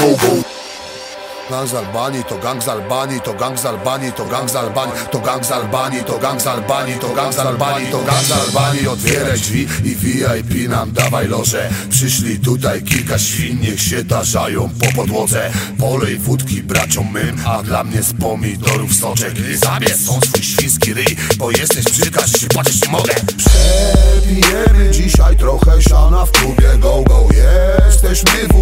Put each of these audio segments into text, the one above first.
go Gang z Albanii, to gang z Albanii, to gang z Albanii, to gang z Albanii, to gang z Albanii, to gang z Albanii, to gang z Albanii, to gang z Albanii. Otwieraj drzwi i VIP nam dawaj loże. Przyszli tutaj kilka świn, niech się tarzają po podłodze. Polej wódki braciom mym, a dla mnie z pomidorów soczek. Zabierz są swój świński ryj, bo jesteś brzydka, że się płacić nie mogę. Przepijemy dzisiaj trochę siana w klubie go go. Jesteśmy wulgarni,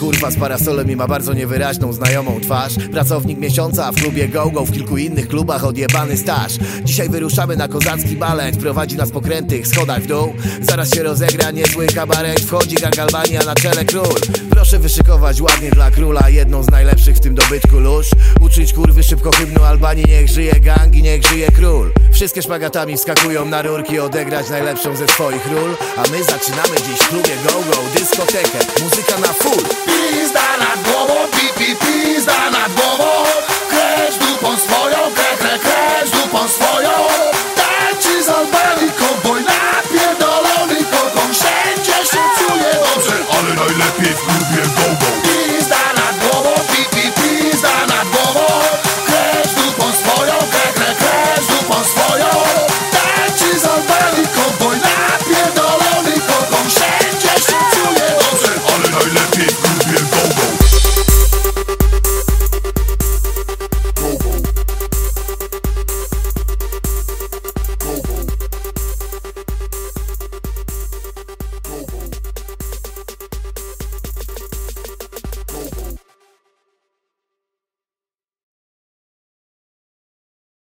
kurwa z parasolem i ma bardzo niewyraźną znajomą twarz. Pracownik miesiąca w klubie go-go, w kilku innych klubach odjebany staż. Dzisiaj wyruszamy na kozacki balet, prowadzi nas po krętych schodach w dół. Zaraz się rozegra niezły kabaret, wchodzi gang Albania na czele król. Proszę wyszykować ładnie dla króla, jedną z najlepszych w tym dobytku lóż. Uczyć kurwy szybko hymnu Albanii, niech żyje gang i niech żyje król Wszystkie szpagatami wskakują na rurki, odegrać najlepszą ze swoich ról. A my zaczynamy dziś w klubie go-go, dyskotekę, muzyka na full. Pizda